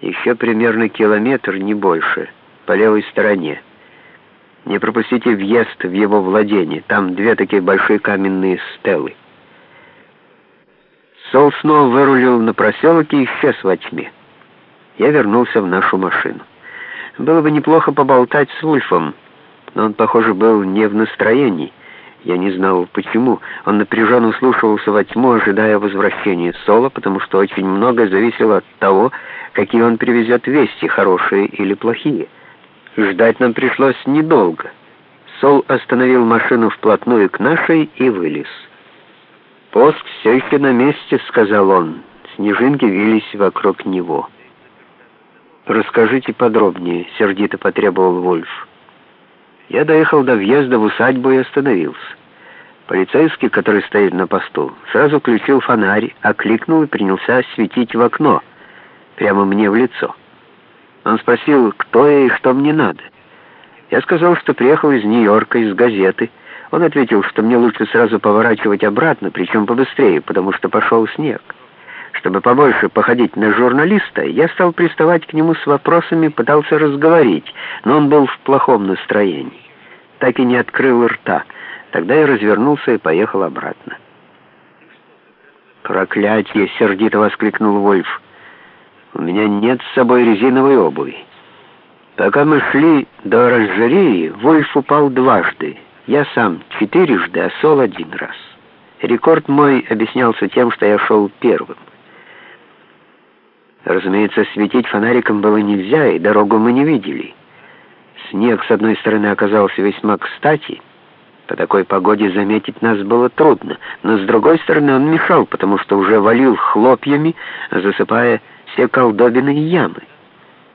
Еще примерно километр, не больше, по левой стороне. Не пропустите въезд в его владение. Там две такие большие каменные стелы. Сол снова вырулил на проселок и исчез во тьме. Я вернулся в нашу машину. Было бы неплохо поболтать с Ульфом, но он, похоже, был не в настроении. Я не знал, почему. Он напряженно слушался во тьму, ожидая возвращения Сола, потому что очень многое зависело от того, какие он привезет вести, хорошие или плохие. Ждать нам пришлось недолго. Сол остановил машину вплотную к нашей и вылез. «Пост все еще на месте», — сказал он. Снежинки вились вокруг него. «Расскажите подробнее», — сердито потребовал Вольф. Я доехал до въезда в усадьбу и остановился. Полицейский, который стоит на посту, сразу включил фонарь, окликнул и принялся светить в окно, прямо мне в лицо. Он спросил, кто я и что мне надо. Я сказал, что приехал из Нью-Йорка, из газеты. Он ответил, что мне лучше сразу поворачивать обратно, причем побыстрее, потому что пошел снег. Чтобы побольше походить на журналиста, я стал приставать к нему с вопросами, пытался разговорить, но он был в плохом настроении. Так и не открыл рта. Тогда я развернулся и поехал обратно. «Проклятье!» — сердито воскликнул Вольф. «У меня нет с собой резиновой обуви». Пока мы шли до оранжереи, Вольф упал дважды. Я сам четырежды, а Сол один раз. Рекорд мой объяснялся тем, что я шел первым. Разумеется, светить фонариком было нельзя, и дорогу мы не видели. Снег, с одной стороны, оказался весьма кстати. По такой погоде заметить нас было трудно, но с другой стороны он мешал, потому что уже валил хлопьями, засыпая все колдобины и ямы.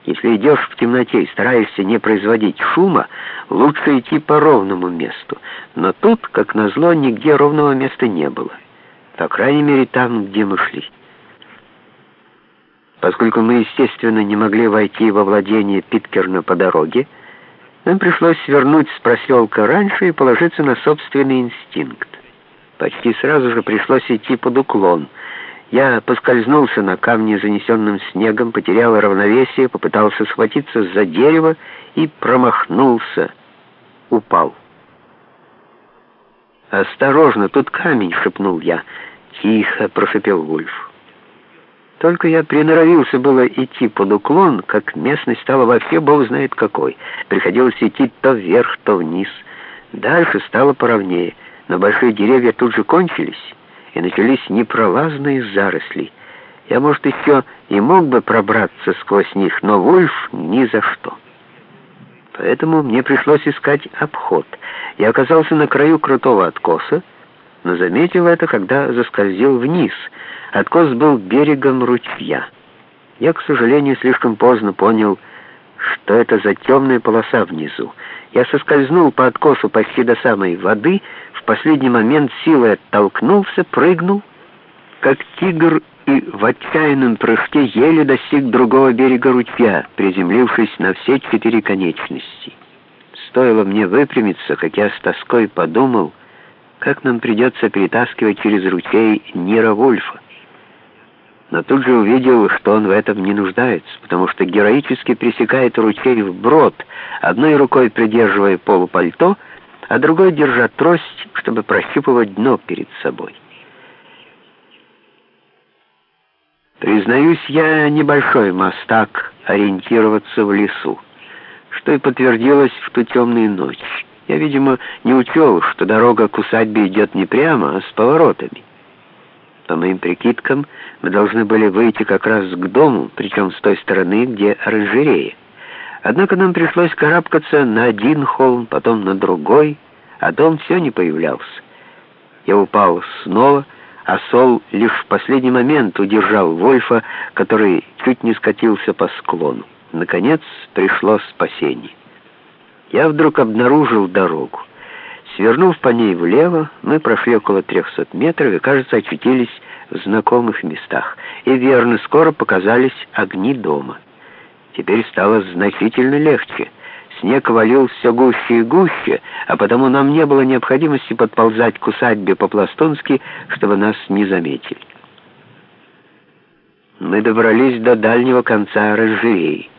Если идешь в темноте и стараешься не производить шума, лучше идти по ровному месту. Но тут, как назло, нигде ровного места не было. По крайней мере, там, где мы шли. Поскольку мы, естественно, не могли войти во владение Питкерна по дороге, нам пришлось свернуть с проселка раньше и положиться на собственный инстинкт. Почти сразу же пришлось идти под уклон. Я поскользнулся на камне, занесенном снегом, потерял равновесие, попытался схватиться за дерево и промахнулся. Упал. «Осторожно, тут камень!» — шепнул я. «Тихо!» — прошепел Вульф. Только я приноровился было идти под уклон, как местность стала вообще бог знает какой. Приходилось идти то вверх, то вниз. Дальше стало поровнее, но большие деревья тут же кончились, и начались непролазные заросли. Я, может, еще и мог бы пробраться сквозь них, но Вольф ни за что. Поэтому мне пришлось искать обход. Я оказался на краю крутого откоса, но заметил это, когда заскользил вниз — Откос был берегом ручья. Я, к сожалению, слишком поздно понял, что это за темная полоса внизу. Я соскользнул по откосу почти до самой воды, в последний момент силой оттолкнулся, прыгнул, как тигр, и в отчаянном прыжке еле достиг другого берега ручья, приземлившись на все четыре конечности. Стоило мне выпрямиться, как я с тоской подумал, как нам придется перетаскивать через ручей Нира Вольфа но тут же увидел, что он в этом не нуждается, потому что героически пресекает ручей вброд, одной рукой придерживая полупальто, а другой держа трость, чтобы прощупывать дно перед собой. Признаюсь, я небольшой мастак ориентироваться в лесу, что и подтвердилось в ту темную ночь. Я, видимо, не учел, что дорога к усадьбе идет не прямо, а с поворотами. По моим прикидкам, мы должны были выйти как раз к дому, причем с той стороны, где оранжерея. Однако нам пришлось карабкаться на один холм, потом на другой, а дом все не появлялся. Я упал снова, а Сол лишь в последний момент удержал Вольфа, который чуть не скатился по склону. Наконец пришло спасение. Я вдруг обнаружил дорогу. Свернув по ней влево, мы прошли около 300 метров и, кажется, очутились в знакомых местах. И верно, скоро показались огни дома. Теперь стало значительно легче. Снег валил все гуще и гуще, а потому нам не было необходимости подползать к усадьбе по-пластунски, чтобы нас не заметили. Мы добрались до дальнего конца оранжереи.